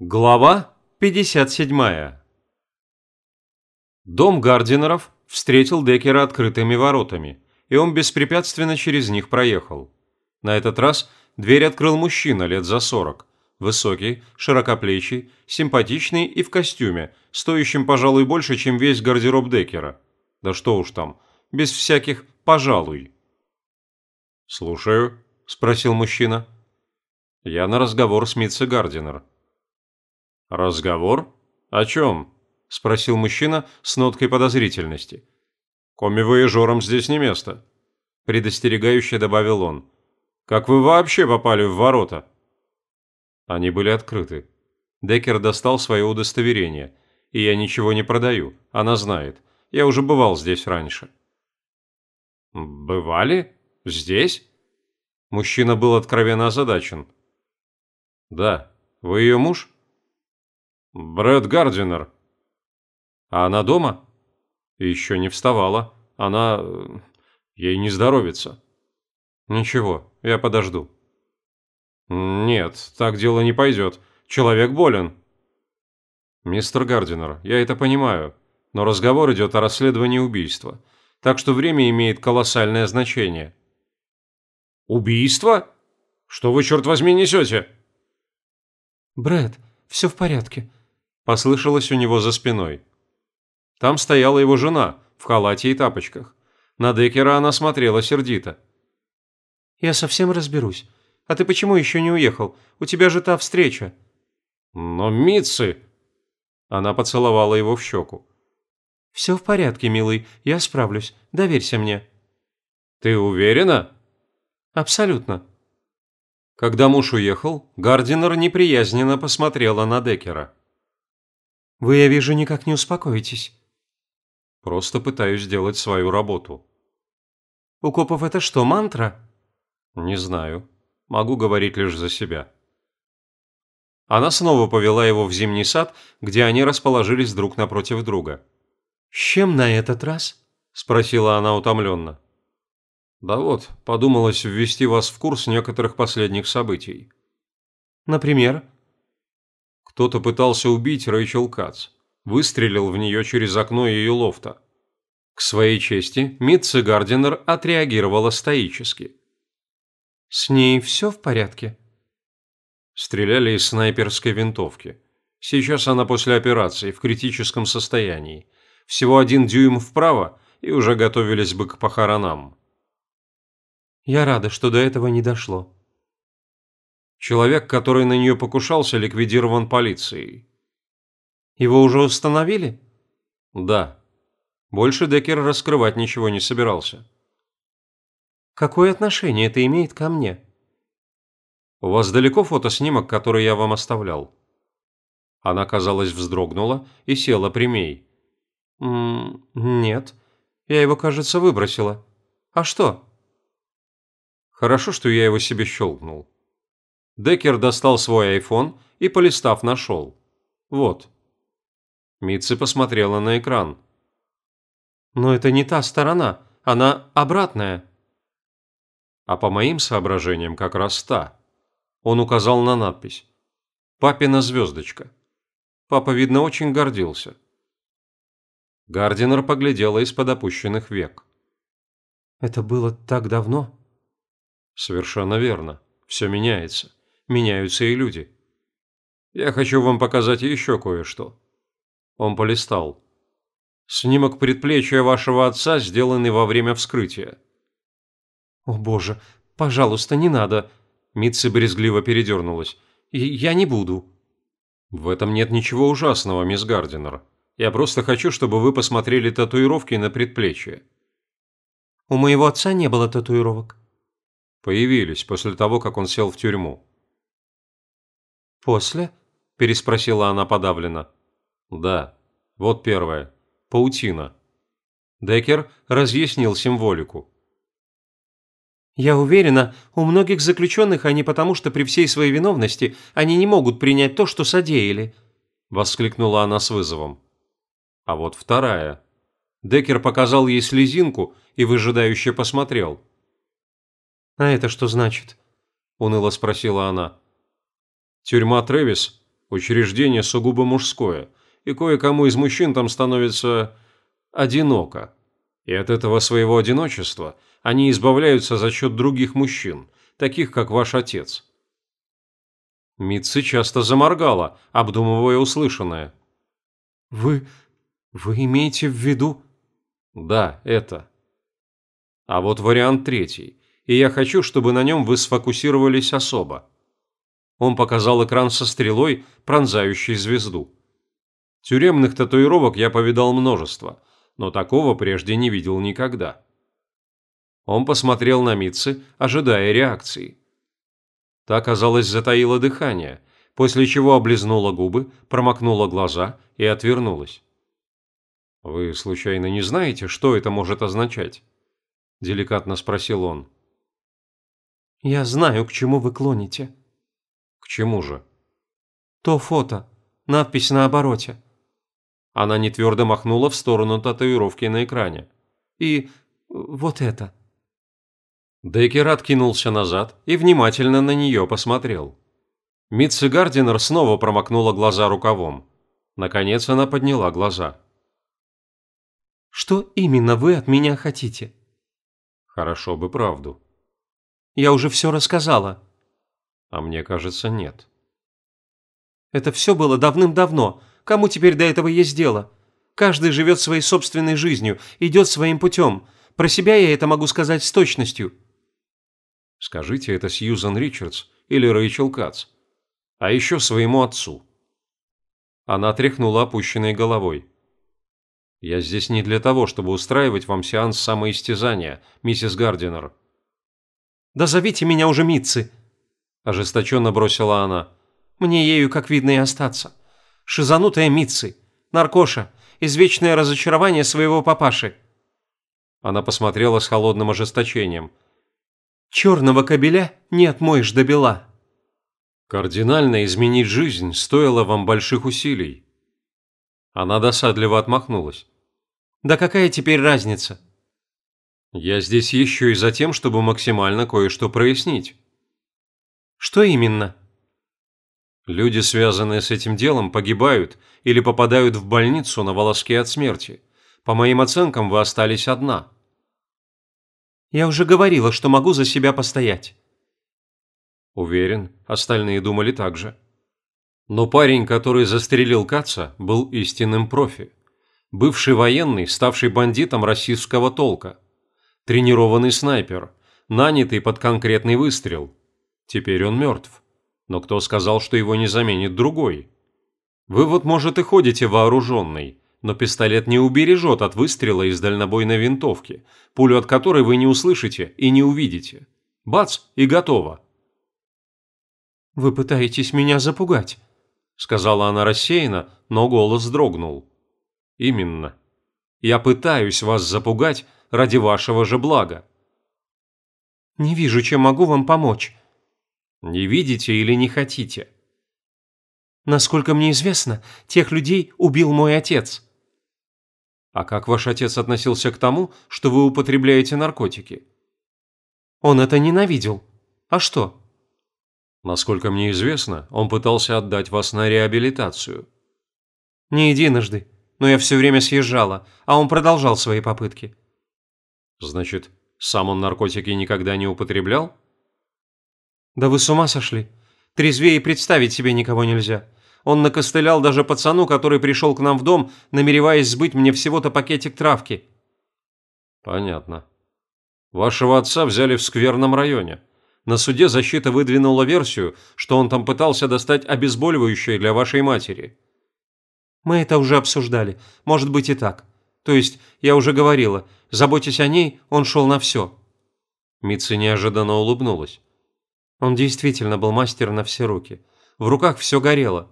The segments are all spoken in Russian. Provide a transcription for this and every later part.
Глава 57. Дом Гардинеров встретил Деккера открытыми воротами, и он беспрепятственно через них проехал. На этот раз дверь открыл мужчина лет за сорок, высокий, широкоплечий, симпатичный и в костюме, стоящем, пожалуй, больше, чем весь гардероб Деккера. Да что уж там, без всяких «пожалуй». «Слушаю», – спросил мужчина. «Я на разговор с Митце Гардинер». «Разговор? О чем?» – спросил мужчина с ноткой подозрительности. «Коми-вояжерам здесь не место», – предостерегающе добавил он. «Как вы вообще попали в ворота?» Они были открыты. Деккер достал свое удостоверение. И я ничего не продаю, она знает. Я уже бывал здесь раньше. «Бывали? Здесь?» Мужчина был откровенно озадачен. «Да. Вы ее муж?» «Брэд Гардинер». «А она дома?» «Еще не вставала. Она... Э, ей не здоровится». «Ничего, я подожду». «Нет, так дело не пойдет. Человек болен». «Мистер Гардинер, я это понимаю, но разговор идет о расследовании убийства, так что время имеет колоссальное значение». «Убийство? Что вы, черт возьми, несете?» «Брэд, все в порядке послышалось у него за спиной. Там стояла его жена в халате и тапочках. На Деккера она смотрела сердито. «Я совсем разберусь. А ты почему еще не уехал? У тебя же та встреча». «Но Митцы...» Она поцеловала его в щеку. «Все в порядке, милый, я справлюсь. Доверься мне». «Ты уверена?» «Абсолютно». Когда муж уехал, Гардинер неприязненно посмотрела на Деккера. Вы, я вижу, никак не успокоитесь. Просто пытаюсь сделать свою работу. У копов это что, мантра? Не знаю. Могу говорить лишь за себя. Она снова повела его в зимний сад, где они расположились друг напротив друга. «С чем на этот раз?» – спросила она утомленно. «Да вот, подумалось ввести вас в курс некоторых последних событий». «Например?» Кто-то пытался убить Рэйчел Кац. Выстрелил в нее через окно ее лофта. К своей чести, Митца Гардинер отреагировала стоически. «С ней все в порядке?» Стреляли из снайперской винтовки. Сейчас она после операции в критическом состоянии. Всего один дюйм вправо, и уже готовились бы к похоронам. «Я рада, что до этого не дошло», Человек, который на нее покушался, ликвидирован полицией. Его уже установили? Да. Больше Деккер раскрывать ничего не собирался. Какое отношение это имеет ко мне? У вас далеко фотоснимок, который я вам оставлял? Она, казалось, вздрогнула и села прямей. М -м нет. Я его, кажется, выбросила. А что? Хорошо, что я его себе щелкнул. Деккер достал свой айфон и, полистав, нашел. Вот. Митси посмотрела на экран. «Но это не та сторона, она обратная». А по моим соображениям как раз та. Он указал на надпись. «Папина звездочка». Папа, видно, очень гордился. Гардинер поглядела из-под опущенных век. «Это было так давно?» «Совершенно верно. Все меняется меняются и люди. Я хочу вам показать еще кое-что». Он полистал. «Снимок предплечья вашего отца, сделанный во время вскрытия». «О боже, пожалуйста, не надо!» Митси брезгливо передернулась. «Я не буду». «В этом нет ничего ужасного, мисс Гардинер. Я просто хочу, чтобы вы посмотрели татуировки на предплечье». «У моего отца не было татуировок». «Появились после того, как он сел в тюрьму». «После?» – переспросила она подавленно. «Да. Вот первое. Паутина». Деккер разъяснил символику. «Я уверена, у многих заключенных они потому, что при всей своей виновности они не могут принять то, что содеяли», – воскликнула она с вызовом. А вот вторая. Деккер показал ей слезинку и выжидающе посмотрел. «А это что значит?» – уныло спросила она. Тюрьма Трэвис Учреждение сугубо мужское, и кое-кому из мужчин там становится одиноко. И от этого своего одиночества они избавляются за счет других мужчин, таких как ваш отец. Митцы часто заморгала, обдумывая услышанное. «Вы... вы имеете в виду...» «Да, это...» А вот вариант третий, и я хочу, чтобы на нем вы сфокусировались особо. Он показал экран со стрелой, пронзающей звезду. Тюремных татуировок я повидал множество, но такого прежде не видел никогда. Он посмотрел на Митцы, ожидая реакции. Та, казалось, затаила дыхание, после чего облизнула губы, промокнула глаза и отвернулась. «Вы, случайно, не знаете, что это может означать?» – деликатно спросил он. «Я знаю, к чему вы клоните». «К чему же?» «То фото. Надпись на обороте». Она нетвердо махнула в сторону татуировки на экране. «И вот это». Деккер откинулся назад и внимательно на нее посмотрел. Митси Гардинер снова промокнула глаза рукавом. Наконец она подняла глаза. «Что именно вы от меня хотите?» «Хорошо бы правду». «Я уже все рассказала». «А мне кажется, нет». «Это все было давным-давно. Кому теперь до этого есть дело? Каждый живет своей собственной жизнью, идет своим путем. Про себя я это могу сказать с точностью». Скажите это Сьюзан Ричардс или Рэйчел Кац. А еще своему отцу. Она тряхнула опущенной головой. «Я здесь не для того, чтобы устраивать вам сеанс самоистязания, миссис Гардинер». «Да зовите меня уже Митцы!» Ожесточенно бросила она. «Мне ею, как видно, и остаться. Шизанутая Митцы, наркоша, извечное разочарование своего папаши». Она посмотрела с холодным ожесточением – Черного кобеля не отмоешь до бела. Кардинально изменить жизнь стоило вам больших усилий. Она досадливо отмахнулась. Да какая теперь разница? Я здесь еще и за тем, чтобы максимально кое-что прояснить. Что именно? Люди, связанные с этим делом, погибают или попадают в больницу на волоске от смерти. По моим оценкам, вы остались одна. Я уже говорила, что могу за себя постоять». Уверен, остальные думали так же. Но парень, который застрелил Каца, был истинным профи. Бывший военный, ставший бандитом российского толка. Тренированный снайпер, нанятый под конкретный выстрел. Теперь он мертв. Но кто сказал, что его не заменит другой? Вы вот, может, и ходите вооруженный, но пистолет не убережет от выстрела из дальнобойной винтовки, пулю от которой вы не услышите и не увидите. Бац, и готово. «Вы пытаетесь меня запугать», – сказала она рассеянно, но голос дрогнул. «Именно. Я пытаюсь вас запугать ради вашего же блага». «Не вижу, чем могу вам помочь». «Не видите или не хотите?» «Насколько мне известно, тех людей убил мой отец». А как ваш отец относился к тому, что вы употребляете наркотики? Он это ненавидел. А что? Насколько мне известно, он пытался отдать вас на реабилитацию. Не единожды, но я все время съезжала, а он продолжал свои попытки. Значит, сам он наркотики никогда не употреблял? Да вы с ума сошли. Трезвее представить себе никого нельзя. Он накостылял даже пацану, который пришел к нам в дом, намереваясь сбыть мне всего-то пакетик травки». «Понятно. Вашего отца взяли в скверном районе. На суде защита выдвинула версию, что он там пытался достать обезболивающее для вашей матери». «Мы это уже обсуждали. Может быть и так. То есть, я уже говорила, заботясь о ней, он шел на все». Митца неожиданно улыбнулась. Он действительно был мастер на все руки. В руках все горело.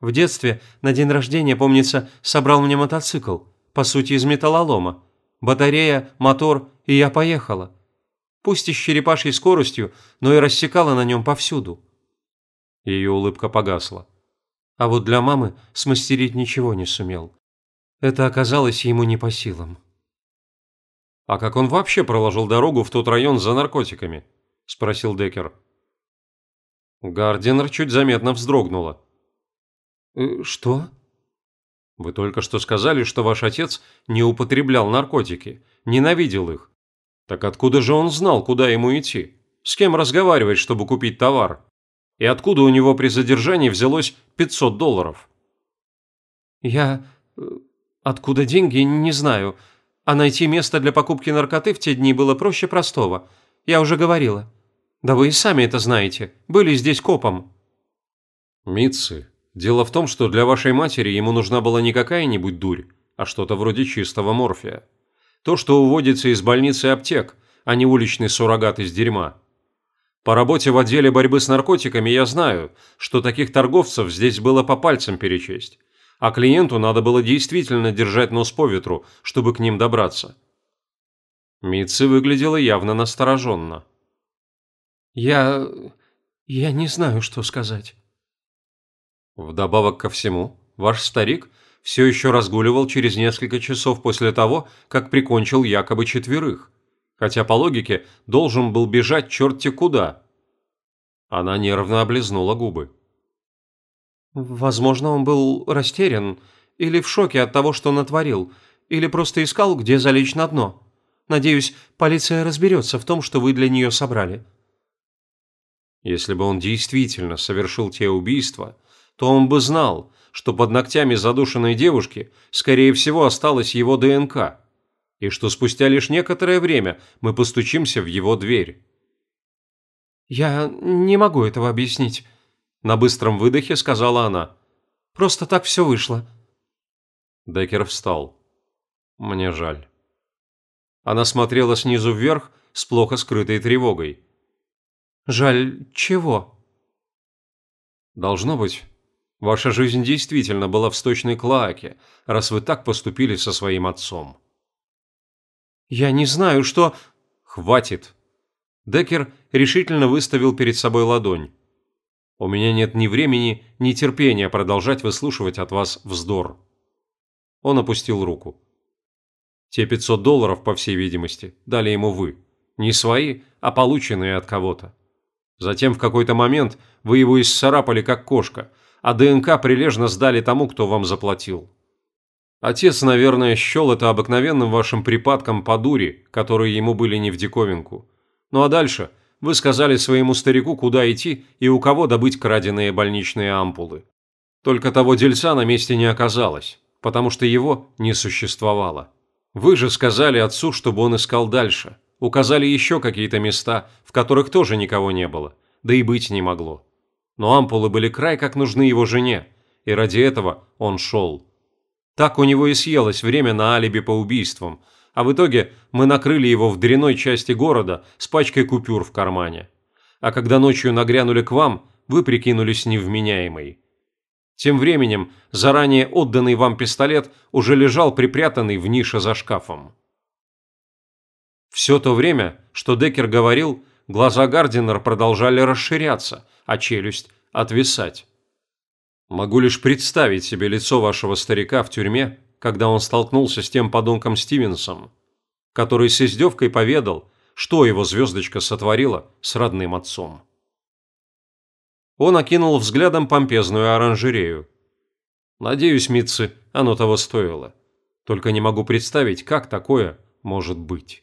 В детстве на день рождения, помнится, собрал мне мотоцикл, по сути из металлолома. Батарея, мотор, и я поехала. Пусть и с черепашьей скоростью, но и рассекала на нем повсюду. Ее улыбка погасла. А вот для мамы смастерить ничего не сумел. Это оказалось ему не по силам. «А как он вообще проложил дорогу в тот район за наркотиками?» – спросил Деккер. Гардинер чуть заметно вздрогнула. Э, что? Вы только что сказали, что ваш отец не употреблял наркотики, ненавидел их. Так откуда же он знал, куда ему идти? С кем разговаривать, чтобы купить товар? И откуда у него при задержании взялось 500 долларов? Я... Э, откуда деньги, не знаю. А найти место для покупки наркоты в те дни было проще простого. Я уже говорила. Да вы и сами это знаете. Были здесь копом. Митцы, дело в том, что для вашей матери ему нужна была не какая-нибудь дурь, а что-то вроде чистого морфия. То, что уводится из больницы аптек, а не уличный суррогат из дерьма. По работе в отделе борьбы с наркотиками я знаю, что таких торговцев здесь было по пальцам перечесть, а клиенту надо было действительно держать нос по ветру, чтобы к ним добраться. Митцы выглядела явно настороженно. «Я... я не знаю, что сказать». Вдобавок ко всему, ваш старик все еще разгуливал через несколько часов после того, как прикончил якобы четверых хотя по логике должен был бежать черти куда. Она нервно облизнула губы. Возможно, он был растерян или в шоке от того, что натворил, или просто искал, где залечь на дно. Надеюсь, полиция разберется в том, что вы для нее собрали. Если бы он действительно совершил те убийства, то он бы знал, что под ногтями задушенной девушки, скорее всего, осталась его ДНК и что спустя лишь некоторое время мы постучимся в его дверь. «Я не могу этого объяснить», – на быстром выдохе сказала она. «Просто так все вышло». Деккер встал. «Мне жаль». Она смотрела снизу вверх с плохо скрытой тревогой. «Жаль чего?» «Должно быть, ваша жизнь действительно была в сточной клоаке, раз вы так поступили со своим отцом». «Я не знаю, что...» «Хватит!» Деккер решительно выставил перед собой ладонь. «У меня нет ни времени, ни терпения продолжать выслушивать от вас вздор». Он опустил руку. «Те 500 долларов, по всей видимости, дали ему вы. Не свои, а полученные от кого-то. Затем в какой-то момент вы его исцарапали, как кошка, а ДНК прилежно сдали тому, кто вам заплатил. Отец, наверное, счел это обыкновенным вашим припадком по дури, которые ему были не в диковинку. Ну а дальше вы сказали своему старику, куда идти и у кого добыть краденые больничные ампулы. Только того дельца на месте не оказалось, потому что его не существовало. Вы же сказали отцу, чтобы он искал дальше. Указали еще какие-то места, в которых тоже никого не было, да и быть не могло. Но ампулы были край как нужны его жене, и ради этого он шел. Так у него и съелось время на алиби по убийствам, а в итоге мы накрыли его в дряной части города с пачкой купюр в кармане. А когда ночью нагрянули к вам, вы прикинулись невменяемой. Тем временем заранее отданный вам пистолет уже лежал припрятанный в нише за шкафом. Все то время, что Деккер говорил, глаза Гардинер продолжали расширяться, а челюсть отвисать. Могу лишь представить себе лицо вашего старика в тюрьме, когда он столкнулся с тем подонком Стивенсом, который с издевкой поведал, что его звездочка сотворила с родным отцом. Он окинул взглядом помпезную оранжерею. Надеюсь, Митцы, оно того стоило. Только не могу представить, как такое может быть.